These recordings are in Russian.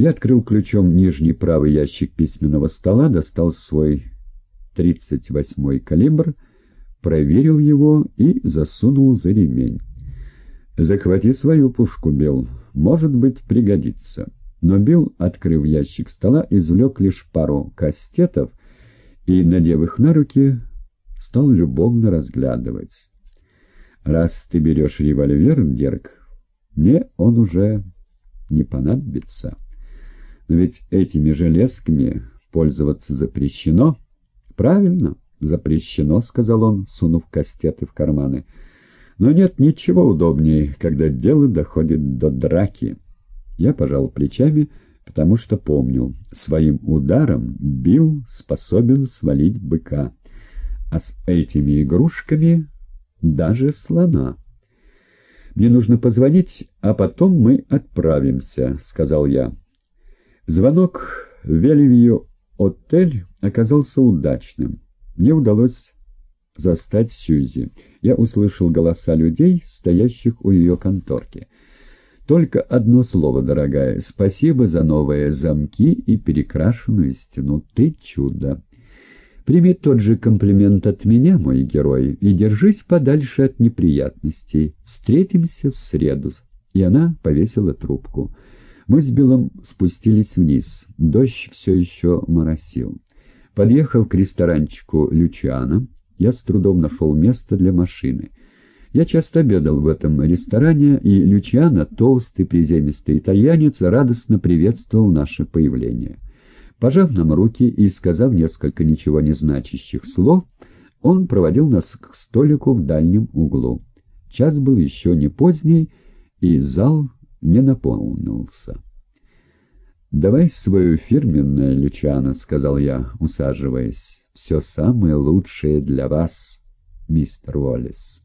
Я открыл ключом нижний правый ящик письменного стола, достал свой 38-й калибр, проверил его и засунул за ремень. «Захвати свою пушку, Билл. Может быть, пригодится». Но Билл, открыв ящик стола, извлек лишь пару кастетов и, надев их на руки, стал любовно разглядывать. «Раз ты берешь револьвер, Дерг, мне он уже не понадобится. Ведь этими железками пользоваться запрещено». «Правильно, запрещено», — сказал он, сунув кастеты в карманы. «Но нет ничего удобнее, когда дело доходит до драки». Я пожал плечами, потому что помнил, своим ударом Билл способен свалить быка, а с этими игрушками даже слона. «Мне нужно позвонить, а потом мы отправимся», — сказал я. Звонок в Веливью отель оказался удачным. Мне удалось застать Сьюзи. Я услышал голоса людей, стоящих у ее конторки. Только одно слово, дорогая. Спасибо за новые замки и перекрашенную стену. Ты чудо. Прими тот же комплимент от меня, мой герой, и держись подальше от неприятностей. Встретимся в среду. И она повесила трубку. Мы с Биллом спустились вниз. Дождь все еще моросил. Подъехав к ресторанчику Лючана, я с трудом нашел место для машины. Я часто обедал в этом ресторане, и Лючано, толстый приземистый итальянец, радостно приветствовал наше появление. Пожав нам руки и сказав несколько ничего не значащих слов, он проводил нас к столику в дальнем углу. Час был еще не поздний, и зал не наполнился. «Давай свою фирменное, Лючано», — сказал я, усаживаясь. «Все самое лучшее для вас, мистер Уоллес».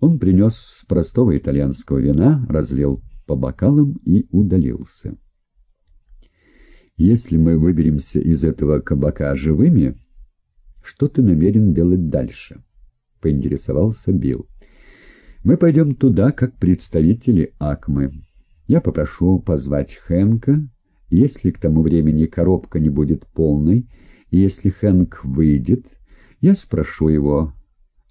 Он принес простого итальянского вина, разлил по бокалам и удалился. «Если мы выберемся из этого кабака живыми, что ты намерен делать дальше?» — поинтересовался Билл. «Мы пойдем туда, как представители Акмы. Я попрошу позвать Хэнка. Если к тому времени коробка не будет полной, и если Хэнк выйдет, я спрошу его,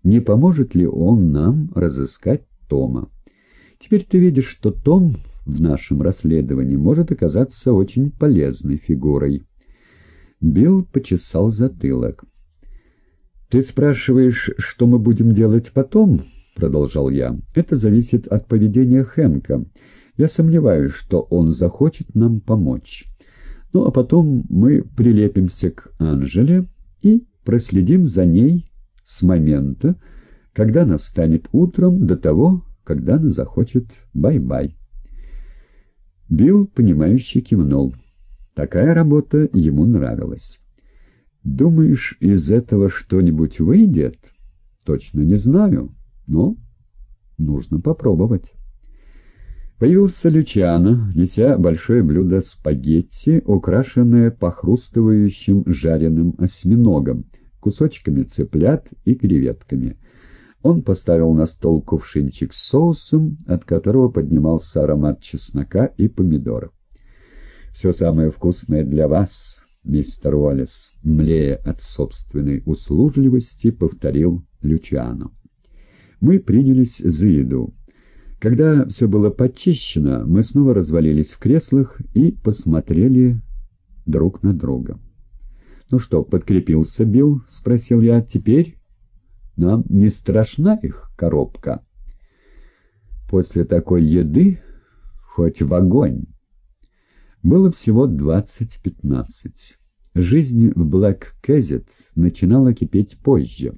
не поможет ли он нам разыскать Тома. Теперь ты видишь, что Том в нашем расследовании может оказаться очень полезной фигурой. Билл почесал затылок. «Ты спрашиваешь, что мы будем делать потом?» — продолжал я. «Это зависит от поведения Хэнка. Я сомневаюсь, что он захочет нам помочь. Ну, а потом мы прилепимся к Анжеле и проследим за ней с момента, когда она встанет утром, до того, когда она захочет бай-бай. Билл, понимающе кивнул. Такая работа ему нравилась. «Думаешь, из этого что-нибудь выйдет?» «Точно не знаю, но нужно попробовать». Появился Лючано, неся большое блюдо спагетти, украшенное похрустывающим жареным осьминогом, кусочками цыплят и креветками. Он поставил на стол кувшинчик с соусом, от которого поднимался аромат чеснока и помидоров. «Все самое вкусное для вас, мистер Уоллес», — млея от собственной услужливости, повторил Лючано. Мы принялись за еду. Когда все было почищено, мы снова развалились в креслах и посмотрели друг на друга. «Ну что, подкрепился Билл?» — спросил я. «Теперь нам не страшна их коробка?» После такой еды хоть в огонь. Было всего двадцать-пятнадцать. Жизнь в Блэк Кэзет начинала кипеть позже.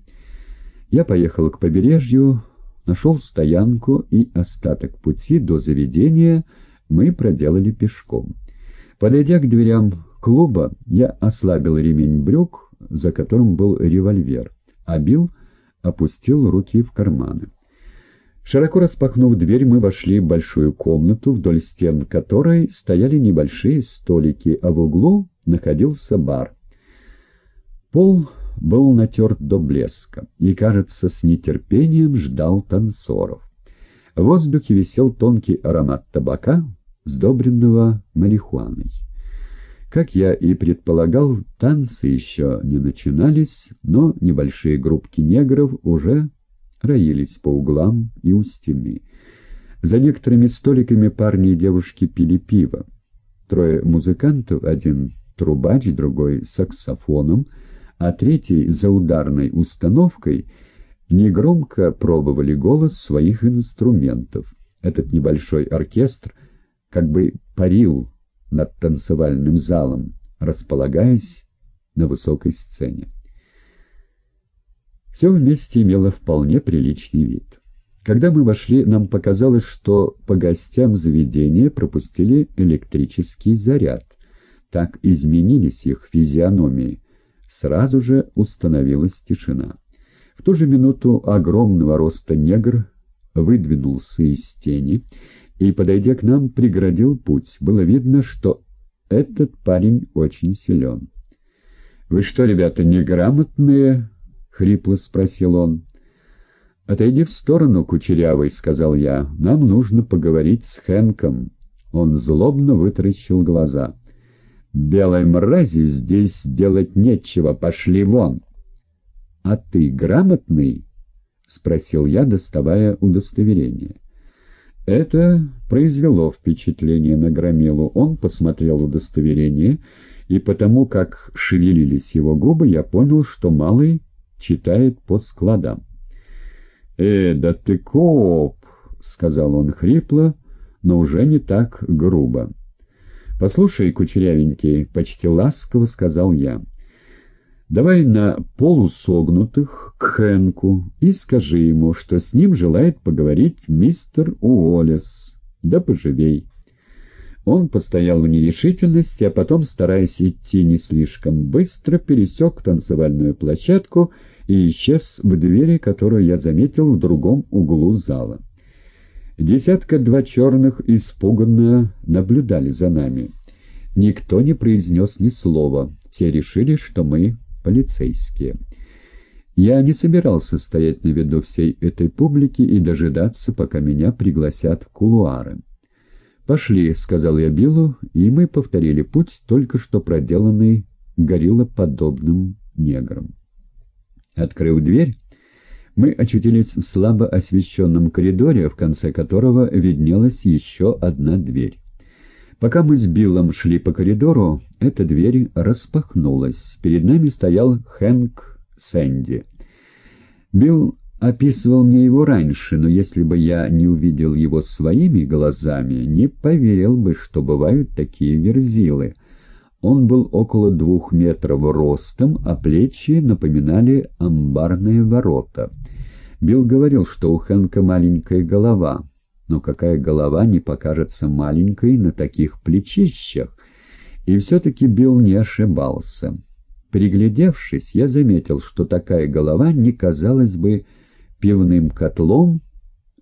Я поехал к побережью, нашел стоянку, и остаток пути до заведения мы проделали пешком. Подойдя к дверям клуба я ослабил ремень брюк, за которым был револьвер, а Билл опустил руки в карманы. Широко распахнув дверь, мы вошли в большую комнату, вдоль стен которой стояли небольшие столики, а в углу находился бар. Пол был натерт до блеска и, кажется, с нетерпением ждал танцоров. В воздухе висел тонкий аромат табака, сдобренного марихуаной. Как я и предполагал, танцы еще не начинались, но небольшие группки негров уже роились по углам и у стены. За некоторыми столиками парни и девушки пили пиво. Трое музыкантов, один трубач, другой саксофоном, а третий за ударной установкой негромко пробовали голос своих инструментов. Этот небольшой оркестр как бы парил над танцевальным залом, располагаясь на высокой сцене. Все вместе имело вполне приличный вид. Когда мы вошли, нам показалось, что по гостям заведения пропустили электрический заряд. Так изменились их физиономии. Сразу же установилась тишина. В ту же минуту огромного роста негр выдвинулся из тени и, подойдя к нам, преградил путь. Было видно, что этот парень очень силен. «Вы что, ребята, неграмотные?» — хрипло спросил он. «Отойди в сторону, Кучерявый», — сказал я. «Нам нужно поговорить с Хэнком». Он злобно вытаращил глаза. «Белой мрази здесь делать нечего, пошли вон!» «А ты грамотный?» — спросил я, доставая удостоверение. Это произвело впечатление на Громилу. Он посмотрел удостоверение, и потому как шевелились его губы, я понял, что малый читает по складам. «Э, да ты коп!» — сказал он хрипло, но уже не так грубо. «Послушай, кучерявенький», — почти ласково сказал я, — «давай на полусогнутых к Хэнку и скажи ему, что с ним желает поговорить мистер Уоллес. Да поживей». Он постоял в нерешительности, а потом, стараясь идти не слишком быстро, пересек танцевальную площадку и исчез в двери, которую я заметил в другом углу зала. Десятка-два черных испуганно наблюдали за нами. Никто не произнес ни слова, все решили, что мы полицейские. Я не собирался стоять на виду всей этой публики и дожидаться, пока меня пригласят в кулуары. «Пошли», — сказал я Биллу, и мы повторили путь, только что проделанный гориллоподобным негром. Открыв дверь, мы очутились в слабо освещенном коридоре, в конце которого виднелась еще одна дверь. Пока мы с Биллом шли по коридору, эта дверь распахнулась. Перед нами стоял Хэнк Сэнди. Билл описывал мне его раньше, но если бы я не увидел его своими глазами, не поверил бы, что бывают такие верзилы — он был около двух метров ростом, а плечи напоминали амбарные ворота. Билл говорил, что у Хэнка маленькая голова, но какая голова не покажется маленькой на таких плечищах? И все-таки Билл не ошибался. Приглядевшись, я заметил, что такая голова не казалась бы пивным котлом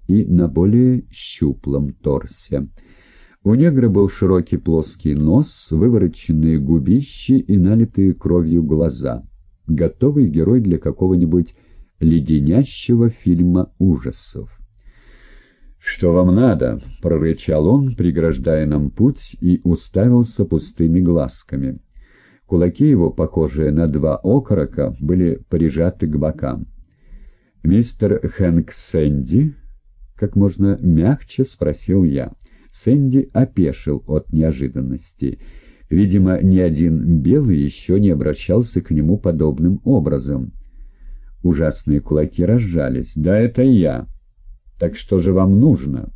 и на более щуплом торсе. У негра был широкий плоский нос, вывороченные губищи и налитые кровью глаза. Готовый герой для какого-нибудь леденящего фильма ужасов. «Что вам надо?» — прорычал он, преграждая нам путь, и уставился пустыми глазками. Кулаки его, похожие на два окорока, были прижаты к бокам. «Мистер Хэнк Сэнди?» — как можно мягче спросил я. Сэнди опешил от неожиданности. Видимо, ни один белый еще не обращался к нему подобным образом. Ужасные кулаки разжались. «Да это я. Так что же вам нужно?»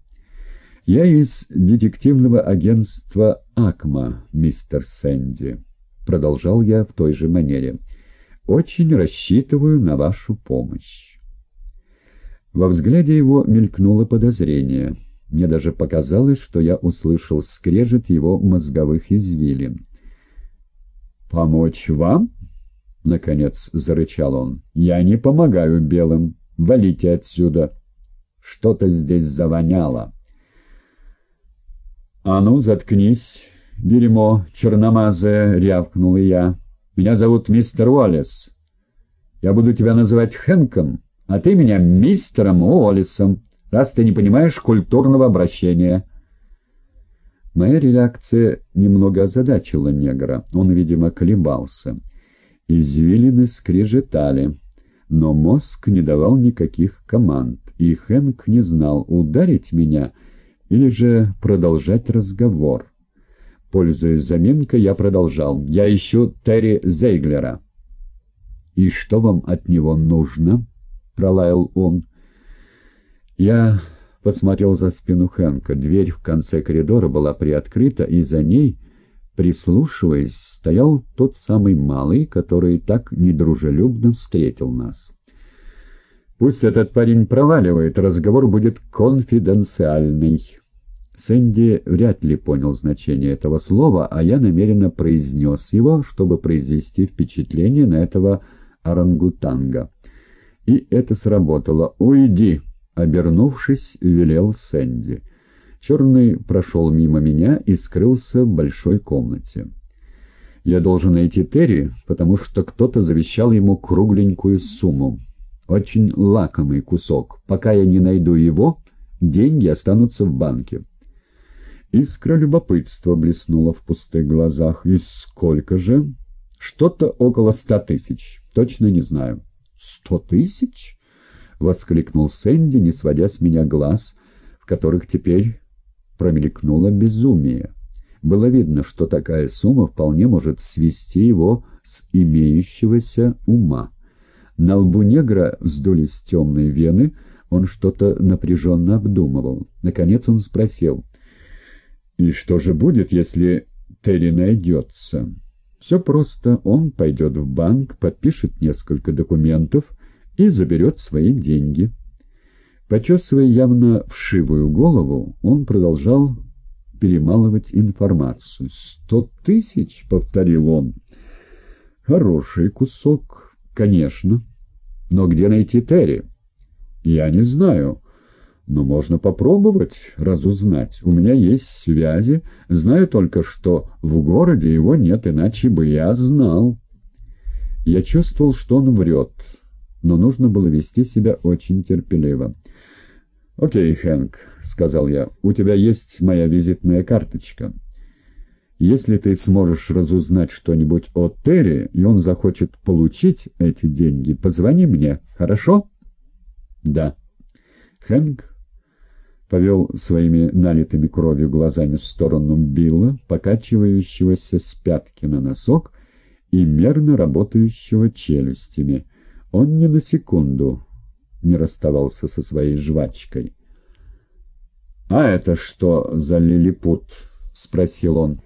«Я из детективного агентства «Акма», мистер Сэнди», — продолжал я в той же манере. «Очень рассчитываю на вашу помощь». Во взгляде его мелькнуло подозрение — мне даже показалось, что я услышал скрежет его мозговых извилин. «Помочь вам?» — наконец зарычал он. «Я не помогаю белым. Валите отсюда. Что-то здесь завоняло». «А ну, заткнись, дерьмо черномазое!» — рявкнул я. «Меня зовут мистер Уоллес. Я буду тебя называть Хэнком, а ты меня мистером Уоллесом» раз ты не понимаешь культурного обращения. Моя реакция немного озадачила негра. Он, видимо, колебался. Извилины скрежетали, но мозг не давал никаких команд, и Хэнк не знал, ударить меня или же продолжать разговор. Пользуясь заминкой, я продолжал. «Я ищу Терри Зейглера». «И что вам от него нужно?» — пролаял он. Я посмотрел за спину Хэнка. Дверь в конце коридора была приоткрыта, и за ней, прислушиваясь, стоял тот самый малый, который так недружелюбно встретил нас. «Пусть этот парень проваливает, разговор будет конфиденциальный». Сэнди вряд ли понял значение этого слова, а я намеренно произнес его, чтобы произвести впечатление на этого орангутанга. И это сработало. «Уйди!» — обернувшись, велел Сэнди. Черный прошел мимо меня и скрылся в большой комнате. Я должен найти Терри, потому что кто-то завещал ему кругленькую сумму. Очень лакомый кусок. Пока я не найду его, деньги останутся в банке. Искра любопытства блеснула в пустых глазах. «И сколько же?» «Что-то около ста тысяч. Точно не знаю». «Сто тысяч?» — воскликнул Сэнди, не сводя с меня глаз, в которых теперь промелькнуло безумие. Было видно, что такая сумма вполне может свести его с имеющегося ума. На лбу негра вздулись темные вены, он что-то напряженно обдумывал. Наконец он спросил — и что же будет, если Терри найдется? Все просто. Он пойдет в банк, подпишет несколько документов и заберет свои деньги. Почесывая явно вшивую голову, он продолжал перемалывать информацию. «Сто тысяч?» — повторил он. «Хороший кусок, конечно. Но где найти Терри?» «Я не знаю. Но можно попробовать разузнать. У меня есть связи. Знаю только, что в городе его нет, иначе бы я знал. Я чувствовал, что он врет, но нужно было вести себя очень терпеливо. «Окей, Хэнк», — сказал я, — «у тебя есть моя визитная карточка. Если ты сможешь разузнать что-нибудь о Терри, и он захочет получить эти деньги, позвони мне, хорошо?» «Да». Хэнк повел своими налитыми кровью глазами в сторону Билла, покачивающегося с пятки на носок и мерно работающего челюстями. Он ни на секунду не расставался со своей жвачкой. — А это что за лилипут? — спросил он.